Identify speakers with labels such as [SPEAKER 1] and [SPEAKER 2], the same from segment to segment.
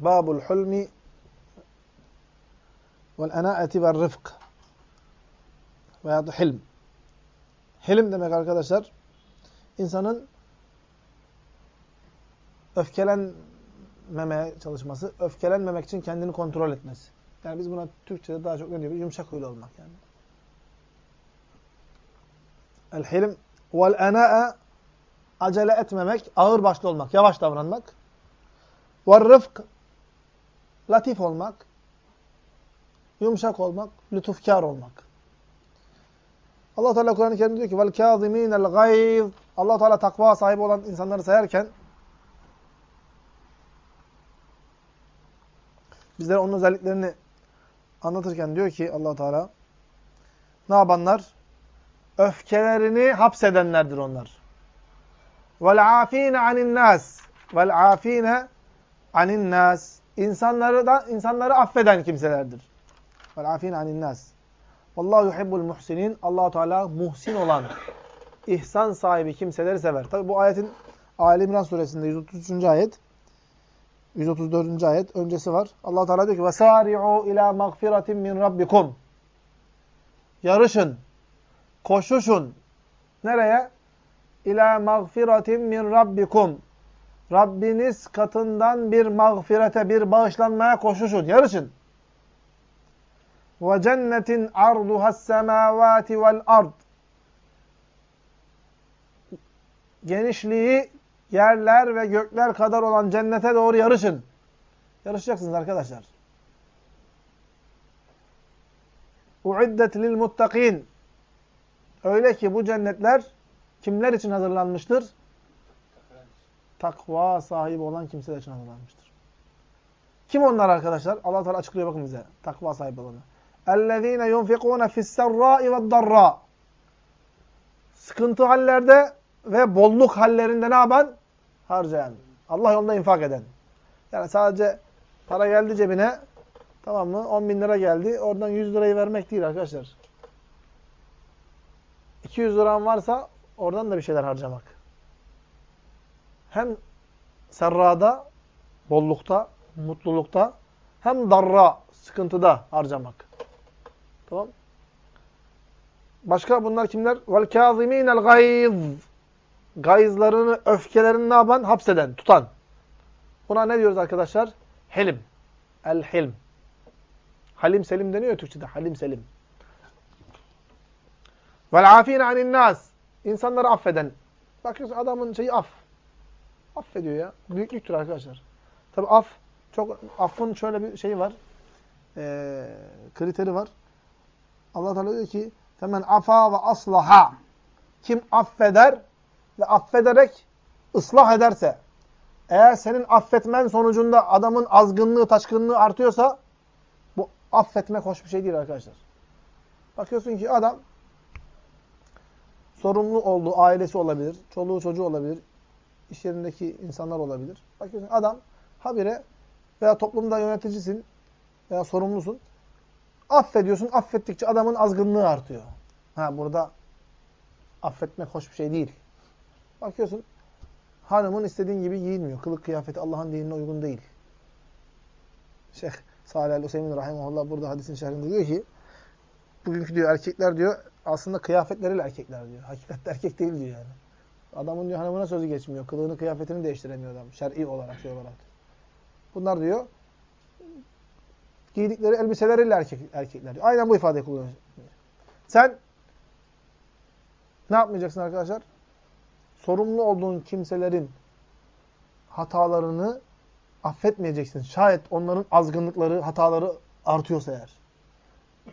[SPEAKER 1] Babul hulmi vel enaeti ve rıfk veya da hilm. Hilm demek arkadaşlar insanın öfkelenmemeye çalışması, öfkelenmemek için kendini kontrol etmesi. Yani biz buna Türkçe'de daha çok ne diyoruz? Yumuşak huylu olmak yani. El-hilm vel-ena'e acele etmemek, ağır başlı olmak, yavaş davranmak. Ve-rıfk latif olmak, yumuşak olmak, lütufkar olmak. Allah Teala Kur'an-ı Kerim'de diyor ki vel kâzimînel gayz. Allah Teala takva sahibi olan insanları sayarken bizlere onun özelliklerini anlatırken diyor ki Allah Teala ne yapanlar? Öfkelerini hapsedenlerdir onlar. Vel afine anin nas. Vel afine anin nas. İnsanları da insanları affeden kimselerdir. Vel afine anin nas. Vallahu yuhibbul muhsinin. Allah Teala muhsin olan, ihsan sahibi kimseleri sever. Tabi bu ayetin Ali İmran suresinde 133. ayet 134. ayet öncesi var. Allah Teala diyor ki: "Vesari'u ila mağfiratin min rabbikum." Yarışın, koşuşun. Nereye? İla mağfiratin min rabbikum. Rabbiniz katından bir mağfirete, bir bağışlanmaya koşuşun. Yarışın. Ve cennetin arduhas semavati vel ard. Genişliği yerler ve gökler kadar olan cennete doğru yarışın. Yarışacaksınız arkadaşlar. Uiddet lil muttakin. Öyle ki bu cennetler kimler için hazırlanmıştır? Takva sahibi olan kimseler için hazırlanmıştır. Kim onlar arkadaşlar? Allah Teala açıklıyor bakın bize. Takva sahibi olanı. اَلَّذ۪ينَ يُنْفِقُونَ فِي السَّرَّاءِ وَالضَّرَّاءِ Sıkıntı hallerde ve bolluk hallerinde ne yapan? Harcayan. Allah yolunda infak eden. Yani sadece para geldi cebine, tamam mı? 10 bin lira geldi. Oradan 100 lirayı vermek değil arkadaşlar. 200 liran varsa oradan da bir şeyler harcamak. Hem serrada, bollukta, mutlulukta, hem darra, sıkıntıda harcamak. Tamam. Başka bunlar kimler? Vel kâzimînel gayz. Gayızlarını, öfkelerini ne yapan? Hapseden, tutan. Buna ne diyoruz arkadaşlar? Hilim. El hilm. Halim selim deniyor Türkçe'de. Halim selim. Vel afîne anin nas. İnsanları affeden. Bakıyorsun adamın şeyi af. Affediyor ya. Büyüklüktür arkadaşlar. Tabi af, çok affın şöyle bir şeyi var. Ee, kriteri var. Allah Teala diyor ki: "Femen afa ve aslaha." Kim affeder ve affederek ıslah ederse, eğer senin affetmen sonucunda adamın azgınlığı, taşkınlığı artıyorsa bu affetmek hoş bir şey değil arkadaşlar. Bakıyorsun ki adam sorumlu olduğu ailesi olabilir, çoluğu çocuğu olabilir, iş yerindeki insanlar olabilir. Bakıyorsun adam habire veya toplumda yöneticisin veya sorumlusun. Affediyorsun. Affettikçe adamın azgınlığı artıyor. Ha burada affetmek hoş bir şey değil. Bakıyorsun hanımın istediğin gibi giyinmiyor. Kılık kıyafeti Allah'ın dinine uygun değil. Şeyh Salih el-Hüseyin rahimahullah burada hadisin şerhinde diyor ki bugünkü diyor erkekler diyor aslında kıyafetleriyle erkekler diyor. Hakikatte erkek değil diyor yani. Adamın diyor hanımına sözü geçmiyor. Kılığını kıyafetini değiştiremiyor adam. Şer'i olarak şey olarak. Bunlar diyor giydikleri elbiseleriyle erkek, erkekler diyor. Aynen bu ifadeyi kullanıyor. Sen ne yapmayacaksın arkadaşlar? Sorumlu olduğun kimselerin hatalarını affetmeyeceksin. Şayet onların azgınlıkları, hataları artıyorsa eğer.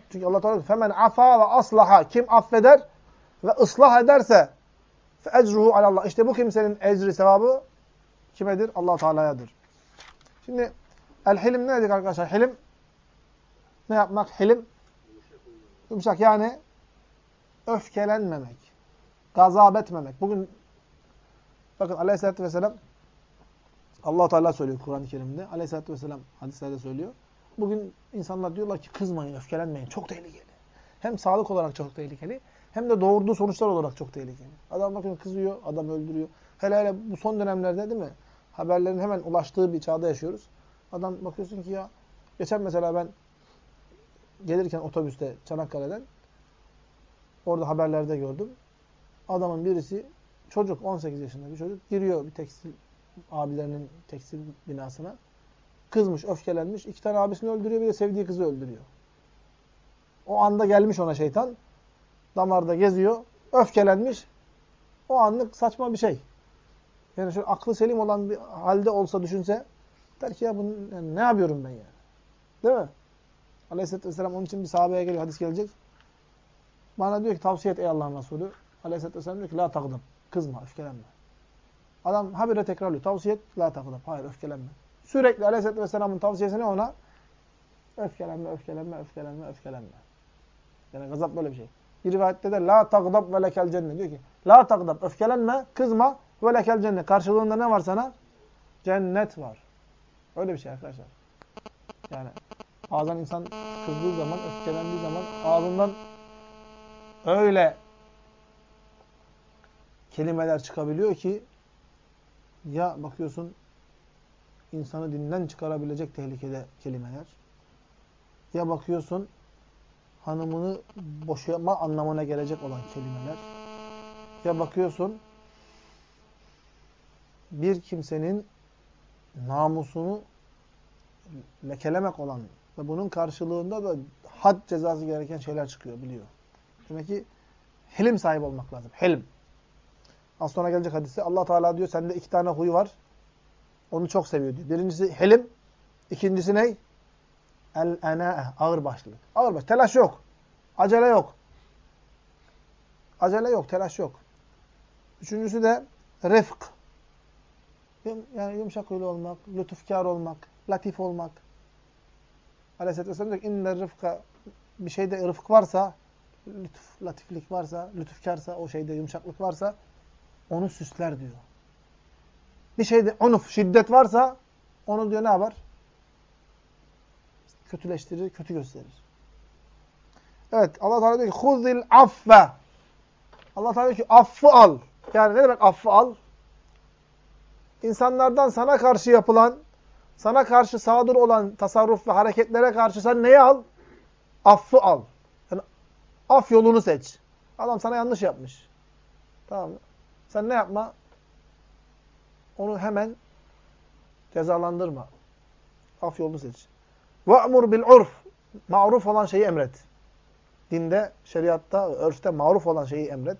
[SPEAKER 1] Çünkü Allah Teala femen afa ve aslaha kim affeder ve ıslah ederse fe ecruhu alallah. İşte bu kimsenin ecri sevabı kimedir? Allah Teala'yadır. Şimdi el hilim ne dedik arkadaşlar? Hilim ne yapmak? Hilim yumuşak yani öfkelenmemek, gazap etmemek. Bugün bakın Aleyhisselatü Vesselam Allah Teala söylüyor Kur'an-ı Kerim'de. Aleyhisselatü Vesselam hadislerde söylüyor. Bugün insanlar diyorlar ki kızmayın, öfkelenmeyin. Çok tehlikeli. Hem sağlık olarak çok tehlikeli hem de doğurduğu sonuçlar olarak çok tehlikeli. Adam bakın kızıyor, adam öldürüyor. Hele hele bu son dönemlerde değil mi? Haberlerin hemen ulaştığı bir çağda yaşıyoruz. Adam bakıyorsun ki ya geçen mesela ben gelirken otobüste Çanakkale'den orada haberlerde gördüm. Adamın birisi çocuk 18 yaşında bir çocuk giriyor bir tekstil abilerinin tekstil binasına. Kızmış, öfkelenmiş. iki tane abisini öldürüyor bir de sevdiği kızı öldürüyor. O anda gelmiş ona şeytan. Damarda geziyor. Öfkelenmiş. O anlık saçma bir şey. Yani şöyle aklı selim olan bir halde olsa düşünse der ki ya bunu yani ne yapıyorum ben yani? Değil mi? Aleyhisselatü Vesselam onun için bir sahabeye geliyor. Hadis gelecek. Bana diyor ki tavsiye et ey Allah'ın Resulü. Aleyhisselatü Vesselam diyor ki la tagdım. Kızma, öfkelenme. Adam habire tekrarlıyor. Tavsiye et, la tagdım. Hayır, öfkelenme. Sürekli Aleyhisselatü Vesselam'ın tavsiyesini ona öfkelenme, öfkelenme, öfkelenme, öfkelenme. Yani gazap böyle bir şey. Bir rivayette de la tagdab ve lekel cennet diyor ki la tagdab öfkelenme, kızma ve lekel cennet. Karşılığında ne var sana? Cennet var. Öyle bir şey arkadaşlar. Yani bazen insan kızdığı zaman, öfkelendiği zaman ağzından öyle kelimeler çıkabiliyor ki ya bakıyorsun insanı dinden çıkarabilecek tehlikede kelimeler ya bakıyorsun hanımını boşama anlamına gelecek olan kelimeler ya bakıyorsun bir kimsenin namusunu lekelemek olan ve bunun karşılığında da had cezası gereken şeyler çıkıyor biliyor. Demek ki hilim sahibi olmak lazım. Hilm. Az sonra gelecek hadisi. Allah Teala diyor sende iki tane huy var. Onu çok seviyor diyor. Birincisi hilim. İkincisi ne? El ena'e. Ağır başlılık. Ağır baş. Telaş yok. Acele yok. Acele yok. Telaş yok. Üçüncüsü de rifk. Yani yumuşak huylu olmak, lütufkar olmak, latif olmak. Aleyhisselatü Vesselam diyor ki inne rıfka bir şeyde rıfk varsa, lütuf, latiflik varsa, lütufkarsa, o şeyde yumuşaklık varsa onu süsler diyor. Bir şeyde unuf, şiddet varsa onu diyor ne yapar? Kötüleştirir, kötü gösterir. Evet Allah Teala diyor ki huzil affe. Allah Teala diyor ki affı al. Yani ne demek affı al? İnsanlardan sana karşı yapılan, sana karşı sadır olan tasarruf ve hareketlere karşı sen neyi al? Affı al. Yani af yolunu seç. Adam sana yanlış yapmış. Tamam mı? Sen ne yapma? Onu hemen cezalandırma. Af yolunu seç. Ve'mur bil urf. Maruf olan şeyi emret. Dinde, şeriatta, örfte maruf olan şeyi emret.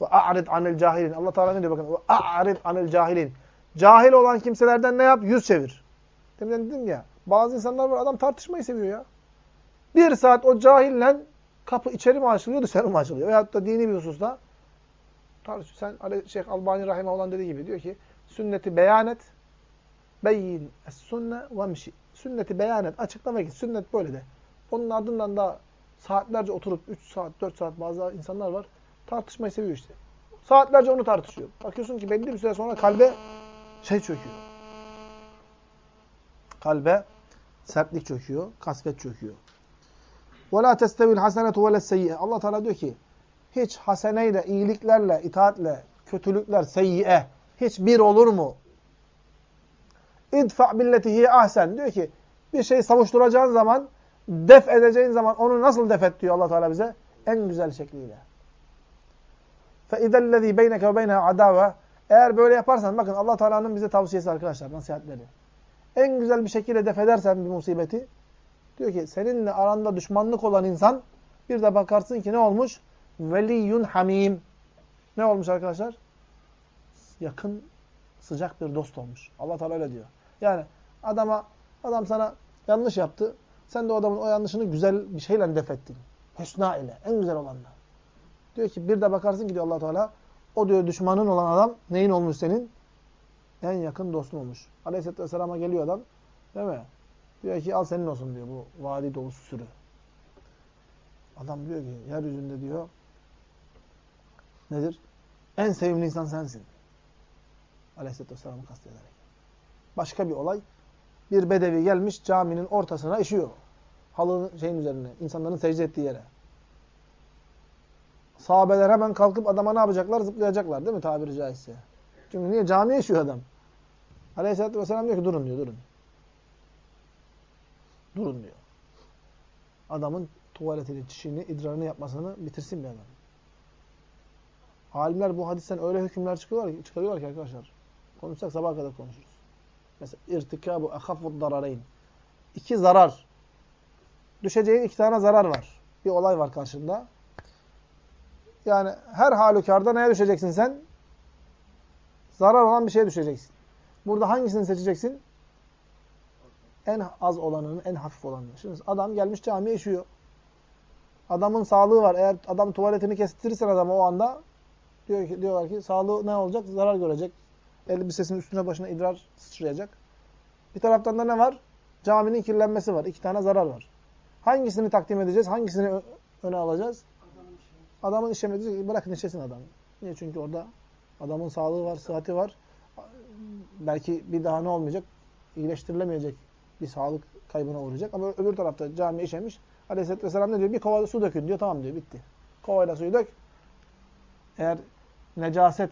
[SPEAKER 1] Ve a'rid anil cahilin. Allah Teala ne diyor bakın? Ve a'rid anil cahilin. Cahil olan kimselerden ne yap? Yüz çevir. Demin dedim ya. Bazı insanlar var adam tartışmayı seviyor ya. Bir saat o cahille kapı içeri mi açılıyor, dışarı mı açılıyor? Veyahut da dini bir hususta tartışıyor. Sen Şeyh Albani Rahime olan dediği gibi diyor ki sünneti beyan et. Beyin es sünne ve mşi. Sünneti beyan et. Açıkla ve git. Sünnet böyle de. Onun ardından da saatlerce oturup 3 saat, 4 saat bazı insanlar var. Tartışmayı seviyor işte. Saatlerce onu tartışıyor. Bakıyorsun ki belli bir süre sonra kalbe şey çöküyor. Kalbe sertlik çöküyor, kasvet çöküyor. وَلَا تَسْتَوِ الْحَسَنَةُ وَلَا السَّيِّئَ Allah Teala diyor ki, hiç haseneyle, iyiliklerle, itaatle, kötülükler, seyyiye, hiç bir olur mu? اِدْفَعْ بِالَّتِهِ ahsen Diyor ki, bir şeyi savuşturacağın zaman, def edeceğin zaman onu nasıl def et diyor allah Teala bize? En güzel şekliyle. فَاِذَا الَّذ۪ي بَيْنَكَ وَبَيْنَهَا عَدَاوَةً Eğer böyle yaparsan, bakın allah Teala'nın bize tavsiyesi arkadaşlar, nasihatleri. En güzel bir şekilde def edersen bir musibeti, diyor ki seninle aranda düşmanlık olan insan, bir de bakarsın ki ne olmuş? Veliyyun hamim. Ne olmuş arkadaşlar? Yakın, sıcak bir dost olmuş. Allah Teala öyle diyor. Yani adama, adam sana yanlış yaptı. Sen de o adamın o yanlışını güzel bir şeyle def ettin. Hüsna ile, en güzel olanla. Diyor ki bir de bakarsın ki diyor allah Teala, o diyor düşmanın olan adam neyin olmuş senin? En yakın dostun olmuş. Aleyhisselatü Vesselam'a geliyor adam. Değil mi? Diyor ki al senin olsun diyor bu vadi dolusu sürü. Adam diyor ki yeryüzünde diyor nedir? En sevimli insan sensin. Aleyhisselatü Vesselam'ı kastederek. Başka bir olay. Bir bedevi gelmiş caminin ortasına işiyor. Halının şeyin üzerine. insanların secde ettiği yere. Sahabeler hemen kalkıp adama ne yapacaklar? Zıplayacaklar değil mi tabiri caizse? Çünkü niye? Camiye işiyor adam. Aleyhisselatü Vesselam diyor ki durun diyor durun. Durun diyor. Adamın tuvaletini, çişini, idrarını yapmasını bitirsin bir adam. Alimler bu hadisten öyle hükümler çıkıyorlar ki, çıkarıyorlar ki arkadaşlar. Konuşsak sabaha kadar konuşuruz. Mesela irtikabu ehafud darareyn. İki zarar. Düşeceğin iki tane zarar var. Bir olay var karşında. Yani her halükarda neye düşeceksin sen? Zarar olan bir şeye düşeceksin. Burada hangisini seçeceksin? En az olanını, en hafif olanını. Şimdi adam gelmiş camiye işiyor. Adamın sağlığı var. Eğer adam tuvaletini kestirirsen adamı o anda diyor ki, diyorlar ki sağlığı ne olacak? Zarar görecek. Elbisesinin üstüne başına idrar sıçrayacak. Bir taraftan da ne var? Caminin kirlenmesi var. İki tane zarar var. Hangisini takdim edeceğiz? Hangisini öne alacağız? Adamın işemediği bırakın işesin adamı. Niye? Çünkü orada adamın sağlığı var, sıhhati var. Belki bir daha ne olmayacak? İyileştirilemeyecek bir sağlık kaybına uğrayacak. Ama öbür tarafta cami işemiş. Aleyhisselatü Vesselam ne diyor? Bir kova su dökün diyor. Tamam diyor. Bitti. Kovayla suyu dök. Eğer necaset,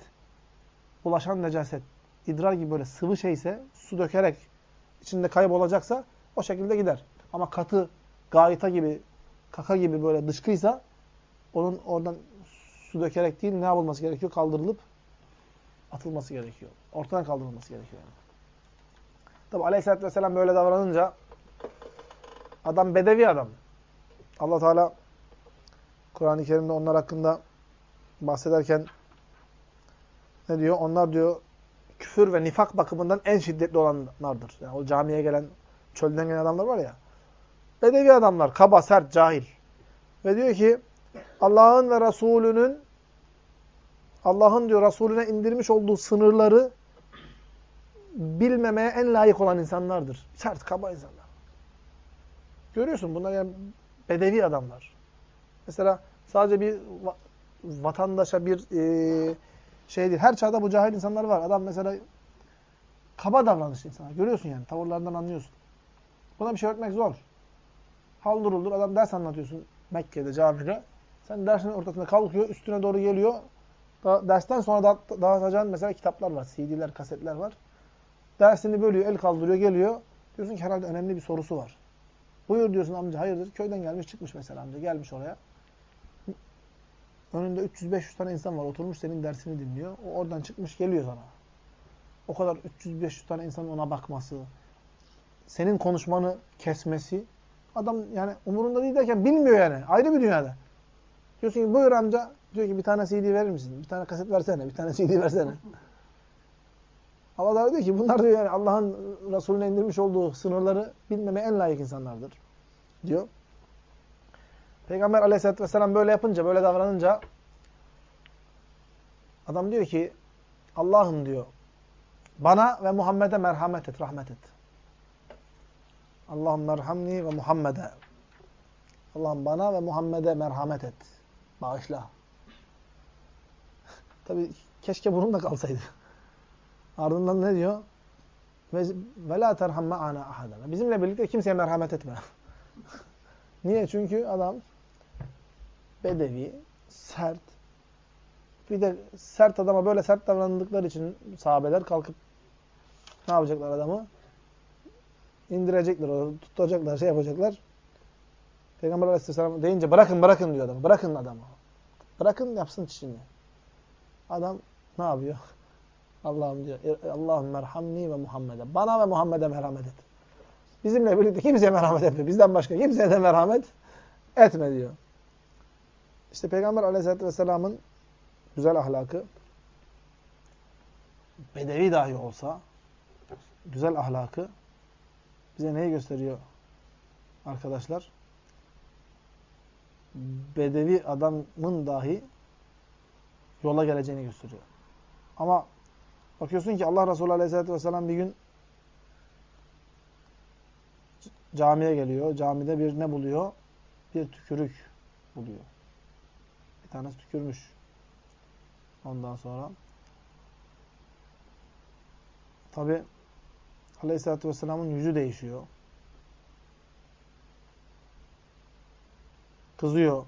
[SPEAKER 1] bulaşan necaset, idrar gibi böyle sıvı şeyse, su dökerek içinde kaybolacaksa o şekilde gider. Ama katı, gayita gibi, kaka gibi böyle dışkıysa onun oradan su dökerek değil ne yapılması gerekiyor? Kaldırılıp atılması gerekiyor. Ortadan kaldırılması gerekiyor. Yani. Tabi aleyhissalatü vesselam böyle davranınca adam bedevi adam. allah Teala Kur'an-ı Kerim'de onlar hakkında bahsederken ne diyor? Onlar diyor küfür ve nifak bakımından en şiddetli olanlardır. Yani o camiye gelen, çölden gelen adamlar var ya. Bedevi adamlar, kaba, sert, cahil. Ve diyor ki Allah'ın ve Resulünün Allah'ın diyor Resulüne indirmiş olduğu sınırları bilmemeye en layık olan insanlardır. Sert, kaba insanlar. Görüyorsun bunlar yani bedevi adamlar. Mesela sadece bir vatandaşa bir e, şey değil. Her çağda bu cahil insanlar var. Adam mesela kaba davranışlı insanlar. Görüyorsun yani. Tavırlarından anlıyorsun. Buna bir şey öğretmek zor. Hal duruldur. Adam ders anlatıyorsun Mekke'de, camide. Sen dersin ortasında kalkıyor, üstüne doğru geliyor. Da, dersten sonra da, dağıtacağın mesela kitaplar var, CD'ler, kasetler var. Dersini bölüyor, el kaldırıyor, geliyor. Diyorsun ki herhalde önemli bir sorusu var. Buyur diyorsun amca, hayırdır? Köyden gelmiş, çıkmış mesela amca, gelmiş oraya. Önünde 300-500 tane insan var, oturmuş senin dersini dinliyor. O oradan çıkmış, geliyor sana. O kadar 300-500 tane insanın ona bakması, senin konuşmanı kesmesi, adam yani umurunda değil derken bilmiyor yani. Ayrı bir dünyada. Diyorsun ki buyur amca. Diyor ki bir tane CD verir misin? Bir tane kaset versene. Bir tane CD versene. Allah da diyor ki bunlar diyor yani Allah'ın Resulüne indirmiş olduğu sınırları bilmemeye en layık insanlardır. Diyor. Peygamber aleyhissalatü vesselam böyle yapınca, böyle davranınca adam diyor ki Allah'ım diyor bana ve Muhammed'e merhamet et, rahmet et. Allah'ım merhamni ve Muhammed'e. Allah'ım bana ve Muhammed'e merhamet et. Bağışla. Tabi keşke bunun kalsaydı. Ardından ne diyor? Ve la terham ma'ana ahadana. Bizimle birlikte kimseye merhamet etme. Niye? Çünkü adam bedevi, sert. Bir de sert adama böyle sert davrandıkları için sahabeler kalkıp ne yapacaklar adamı? İndirecekler, tutacaklar, şey yapacaklar. Peygamber aleyhisselam deyince bırakın bırakın diyor adam. Bırakın adamı. Bırakın yapsın çişini. Adam ne yapıyor? Allah'ım diyor. Allah'ım merhamni ve Muhammed'e. Bana ve Muhammed'e merhamet et. Bizimle birlikte kimseye merhamet etme. Bizden başka kimseye de merhamet etme diyor. İşte Peygamber aleyhissalatü vesselamın güzel ahlakı bedevi dahi olsa güzel ahlakı bize neyi gösteriyor arkadaşlar? bedevi adamın dahi yola geleceğini gösteriyor. Ama bakıyorsun ki Allah Resulü Aleyhisselatü Vesselam bir gün camiye geliyor. Camide bir ne buluyor? Bir tükürük buluyor. Bir tanesi tükürmüş. Ondan sonra tabi Aleyhisselatü Vesselam'ın yüzü değişiyor. Kızıyor.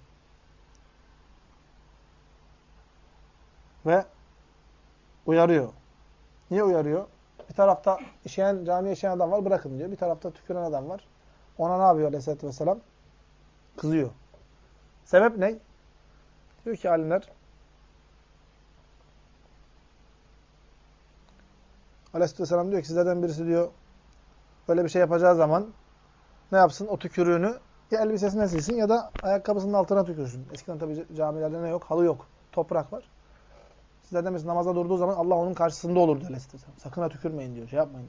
[SPEAKER 1] Ve uyarıyor. Niye uyarıyor? Bir tarafta işeyen, camiye işeyen adam var, bırakın diyor. Bir tarafta tüküren adam var. ona ne yapıyor aleyhissalatü vesselam? Kızıyor. Sebep ne? Diyor ki alimler Aleyhisselatü Vesselam diyor ki sizlerden birisi diyor böyle bir şey yapacağı zaman ne yapsın? O tükürüğünü ya elbisesine silsin ya da ayakkabısının altına tükürsün. Eskiden tabi camilerde ne yok? Halı yok. Toprak var. Sizlerden birisi namaza durduğu zaman Allah onun karşısında olur diyor Aleyhisselatü Vesselam. Sakın ha tükürmeyin diyor. Şey yapmayın.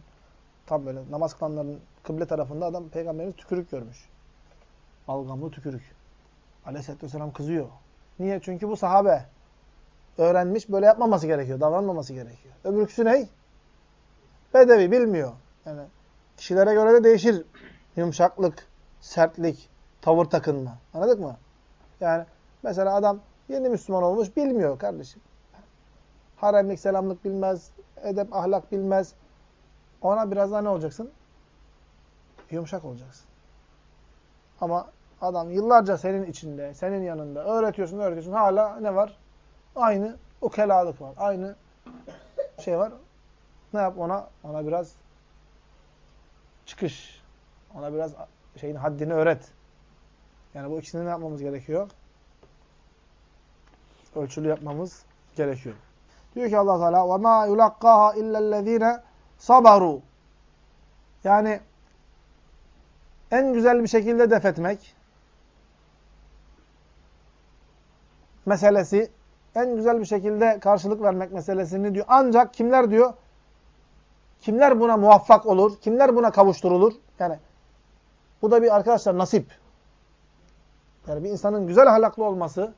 [SPEAKER 1] Tam böyle namaz kılanların kıble tarafında adam peygamberimiz tükürük görmüş. Algamlı tükürük. Aleyhisselatü Vesselam kızıyor. Niye? Çünkü bu sahabe. Öğrenmiş, böyle yapmaması gerekiyor. Davranmaması gerekiyor. Öbürküsü ne? Bedevi, bilmiyor. Yani kişilere göre de değişir. Yumuşaklık, sertlik, tavır takınma. Anladık mı? Yani mesela adam yeni Müslüman olmuş, bilmiyor kardeşim. Haremlik, selamlık bilmez, edep, ahlak bilmez. Ona biraz daha ne olacaksın? Yumuşak olacaksın. Ama adam yıllarca senin içinde, senin yanında öğretiyorsun, öğretiyorsun. Hala ne var? Aynı ukelalık var. Aynı şey var. Ne yap ona? Ona biraz çıkış. Ona biraz şeyin haddini öğret. Yani bu ikisini ne yapmamız gerekiyor? Ölçülü yapmamız gerekiyor. Diyor ki Allah Teala: "Ve ma yulakkaha illellezine sabaru." Yani en güzel bir şekilde def etmek meselesi, en güzel bir şekilde karşılık vermek meselesini diyor. Ancak kimler diyor? Kimler buna muvaffak olur? Kimler buna kavuşturulur? Yani bu da bir arkadaşlar nasip. Yani bir insanın güzel ahlaklı olması,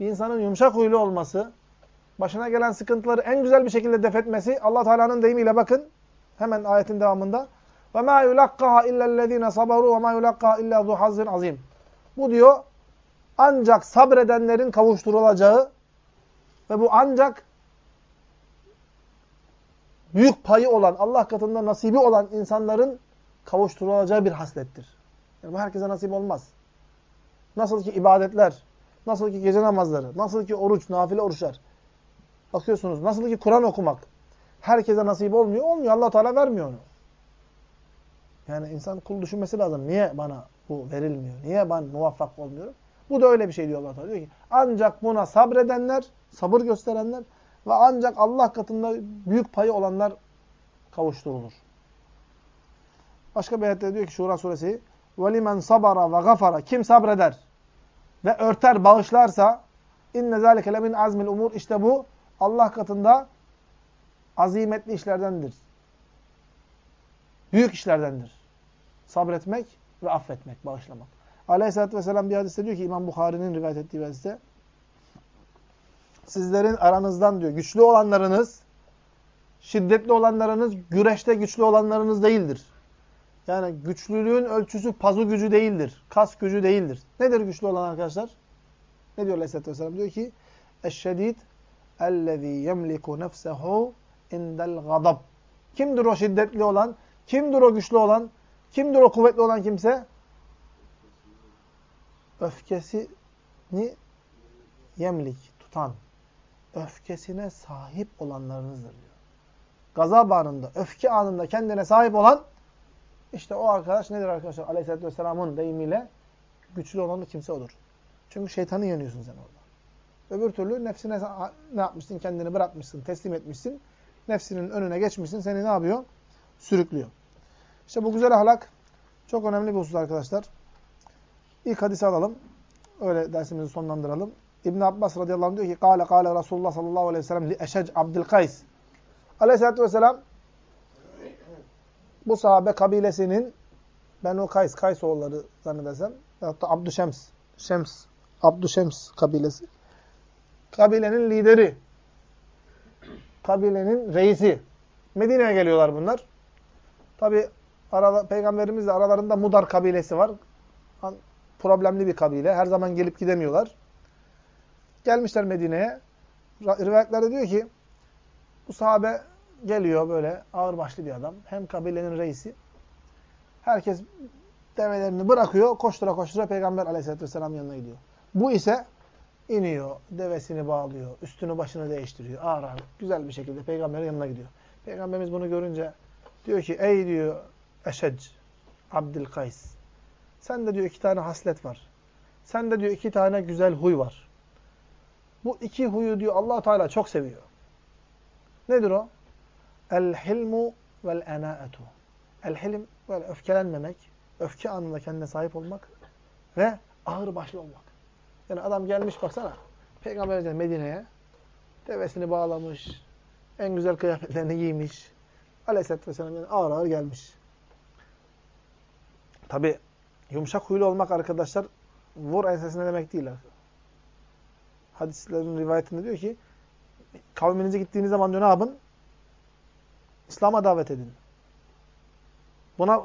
[SPEAKER 1] bir insanın yumuşak huylu olması, başına gelen sıkıntıları en güzel bir şekilde def etmesi Allah Teala'nın deyimiyle bakın hemen ayetin devamında ve ma yulakkaha illellezine sabaru ve ma yulakkaha illa zu azim. Bu diyor ancak sabredenlerin kavuşturulacağı ve bu ancak büyük payı olan, Allah katında nasibi olan insanların kavuşturulacağı bir haslettir. Yani bu herkese nasip olmaz. Nasıl ki ibadetler, nasıl ki gece namazları, nasıl ki oruç, nafile oruçlar. Bakıyorsunuz, nasıl ki Kur'an okumak herkese nasip olmuyor. Olmuyor. allah Teala vermiyor onu. Yani insan kul düşünmesi lazım. Niye bana bu verilmiyor? Niye ben muvaffak olmuyorum? Bu da öyle bir şey diyor allah Teala. Diyor ki ancak buna sabredenler, sabır gösterenler ve ancak Allah katında büyük payı olanlar kavuşturulur. Başka bir ayette diyor ki Şura suresi وَلِمَنْ sabara ve gafara Kim sabreder ve örter, bağışlarsa inne zâlike lemin azmil umur işte bu Allah katında azimetli işlerdendir. Büyük işlerdendir. Sabretmek ve affetmek, bağışlamak. Aleyhisselatü Vesselam bir hadiste diyor ki İmam Bukhari'nin rivayet ettiği hadiste sizlerin aranızdan diyor güçlü olanlarınız şiddetli olanlarınız güreşte güçlü olanlarınız değildir. Yani güçlülüğün ölçüsü pazu gücü değildir. Kas gücü değildir. Nedir güçlü olan arkadaşlar? Ne diyor Aleyhisselatü Vesselam? Diyor ki Eşşedid ellezî yemliku nefsehu indel gadab. Kimdir o şiddetli olan? Kimdir o güçlü olan? Kimdir o kuvvetli olan kimse? Öfkesini yemlik, tutan, öfkesine sahip olanlarınızdır diyor. Gazap anında, öfke anında kendine sahip olan işte o arkadaş nedir arkadaşlar? Aleyhisselatü Vesselam'ın deyimiyle güçlü olan kimse odur. Çünkü şeytanı yeniyorsun sen orada. Öbür türlü nefsine ne yapmışsın? Kendini bırakmışsın, teslim etmişsin. Nefsinin önüne geçmişsin. Seni ne yapıyor? Sürüklüyor. İşte bu güzel ahlak çok önemli bir husus arkadaşlar. İlk hadisi alalım. Öyle dersimizi sonlandıralım. İbn Abbas radıyallahu anh diyor ki Kale kale Resulullah sallallahu aleyhi ve sellem li Eşec Abdülkays. Aleyhisselatü vesselam bu sahabe kabilesinin Benu Kays, Kays oğulları zannedersem hatta Abdüşems, Şems, Abdüşems kabilesi. Kabilenin lideri. Kabilenin reisi. Medine'ye geliyorlar bunlar. Tabi Peygamberimiz de aralarında Mudar kabilesi var. Problemli bir kabile. Her zaman gelip gidemiyorlar. Gelmişler Medine'ye. Rivayetlerde diyor ki bu sahabe geliyor böyle ağırbaşlı bir adam. Hem kabilenin reisi. Herkes develerini bırakıyor. Koştura koştura Peygamber aleyhissalatü vesselam yanına gidiyor. Bu ise iniyor, devesini bağlıyor, üstünü başını değiştiriyor. Ağır ağır, güzel bir şekilde peygamberin yanına gidiyor. Peygamberimiz bunu görünce diyor ki ey diyor Eşec Abdülkays Sende diyor iki tane haslet var. Sende diyor iki tane güzel huy var. Bu iki huyu diyor allah Teala çok seviyor. Nedir o? El-hilmu vel-enâetu. El-hilm, böyle öfkelenmemek, öfke anında kendine sahip olmak ve ağır başlı olmak. Yani adam gelmiş baksana, Peygamber Medine'ye, devesini bağlamış, en güzel kıyafetlerini giymiş. Aleyhisselatü Vesselam yani ağır ağır gelmiş. Tabi yumuşak huylu olmak arkadaşlar vur ensesine demek değil. Hadislerin rivayetinde diyor ki kavminize gittiğiniz zaman diyor ne yapın? İslam'a davet edin. Buna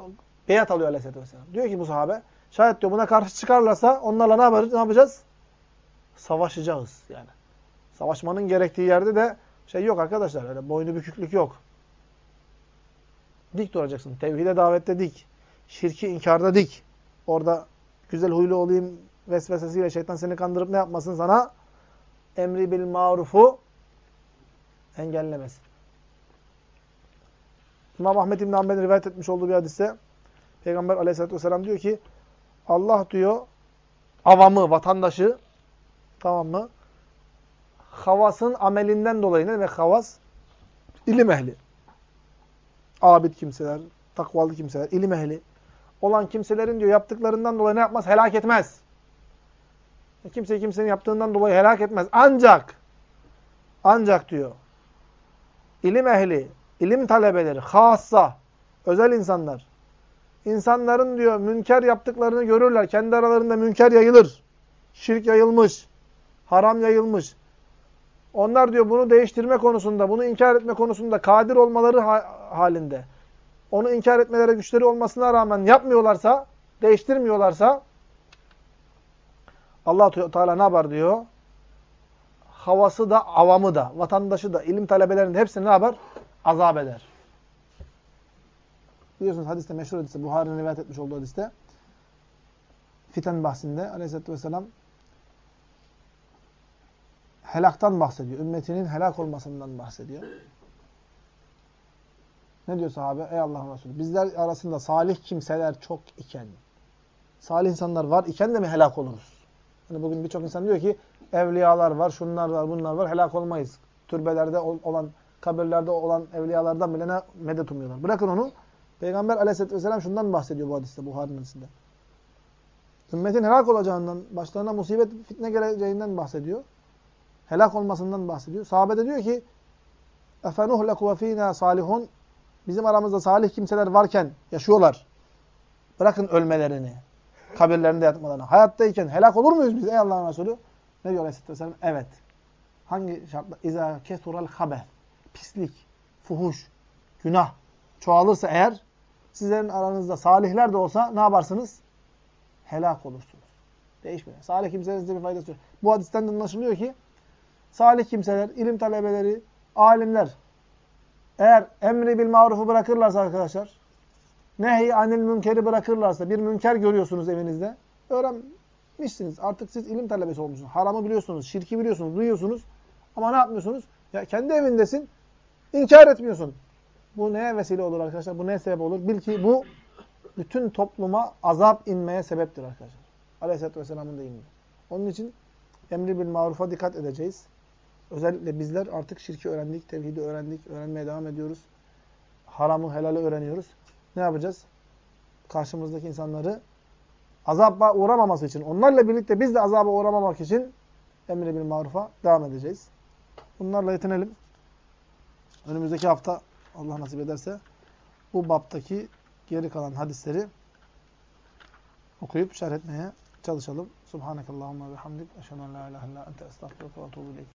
[SPEAKER 1] beyat alıyor Aleyhisselatü Vesselam. Diyor ki bu sahabe şayet diyor buna karşı çıkarlarsa onlarla ne yapacağız? Ne yapacağız? Savaşacağız yani. Savaşmanın gerektiği yerde de şey yok arkadaşlar. Öyle boynu büküklük yok. Dik duracaksın. Tevhide davette dik. Şirki inkarda dik. Orada güzel huylu olayım vesvesesiyle şeytan seni kandırıp ne yapmasın sana? Emri bil marufu engellemesin. İmam Ahmet İbn Hanbel'in rivayet etmiş olduğu bir hadiste Peygamber aleyhissalatü vesselam diyor ki Allah diyor avamı, vatandaşı tamam mı? Havasın amelinden dolayı ne demek havas? İlim ehli. Abid kimseler, takvalı kimseler, ilim ehli olan kimselerin diyor yaptıklarından dolayı ne yapmaz? Helak etmez. Kimse kimsenin yaptığından dolayı helak etmez. Ancak ancak diyor ilim ehli, ilim talebeleri, hassa, özel insanlar insanların diyor münker yaptıklarını görürler. Kendi aralarında münker yayılır. Şirk yayılmış. Haram yayılmış. Onlar diyor bunu değiştirme konusunda, bunu inkar etme konusunda kadir olmaları halinde, onu inkar etmelere güçleri olmasına rağmen yapmıyorlarsa, değiştirmiyorlarsa, allah Teala ne yapar diyor? Havası da, avamı da, vatandaşı da, ilim talebelerinin hepsini ne yapar? Azap eder. Biliyorsunuz hadiste, meşhur hadiste, Buhari'nin rivayet etmiş olduğu hadiste, fiten bahsinde aleyhissalatü vesselam helaktan bahsediyor. Ümmetinin helak olmasından bahsediyor. Ne diyor sahabe? Ey Allah'ın Resulü. Bizler arasında salih kimseler çok iken, salih insanlar var iken de mi helak oluruz? Hani bugün birçok insan diyor ki evliyalar var, şunlar var, bunlar var, helak olmayız. Türbelerde olan, kabirlerde olan evliyalardan bile ne medet umuyorlar. Bırakın onu. Peygamber aleyhisselatü vesselam şundan bahsediyor bu hadiste, Buhari'nin hadisinde. Ümmetin helak olacağından, başlarına musibet, fitne geleceğinden bahsediyor helak olmasından bahsediyor. Sahabe de diyor ki اَفَنُهْلَكُ وَف۪ينَا salihun Bizim aramızda salih kimseler varken yaşıyorlar. Bırakın ölmelerini. Kabirlerinde yatmalarını. Hayattayken helak olur muyuz biz ey Allah'ın Resulü? Ne diyor Aleyhisselam? Evet. Hangi şartla? İza kesural habeth. Pislik, fuhuş, günah çoğalırsa eğer sizlerin aranızda salihler de olsa ne yaparsınız? Helak olursunuz. Değişmiyor. Salih kimselerinizde bir faydası yok. Bu hadisten de anlaşılıyor ki salih kimseler, ilim talebeleri, alimler eğer emri bil marufu bırakırlarsa arkadaşlar, nehi anil münkeri bırakırlarsa, bir münker görüyorsunuz evinizde, öğrenmişsiniz. Artık siz ilim talebesi olmuşsunuz. Haramı biliyorsunuz, şirki biliyorsunuz, duyuyorsunuz. Ama ne yapmıyorsunuz? Ya kendi evindesin, inkar etmiyorsun. Bu neye vesile olur arkadaşlar? Bu neye sebep olur? Bil ki bu bütün topluma azap inmeye sebeptir arkadaşlar. Aleyhisselatü Vesselam'ın deyimiyle. Onun için emri bil marufa dikkat edeceğiz. Özellikle bizler artık şirki öğrendik, tevhidi öğrendik, öğrenmeye devam ediyoruz. Haramı, helali öğreniyoruz. Ne yapacağız? Karşımızdaki insanları azaba uğramaması için, onlarla birlikte biz de azaba uğramamak için emri bil marufa devam edeceğiz. Bunlarla yetinelim. Önümüzdeki hafta Allah nasip ederse bu baptaki geri kalan hadisleri okuyup şerh etmeye çalışalım. Subhanakallahumma ve hamdik. Eşhedü en la ilahe illa ente estağfiruke ve.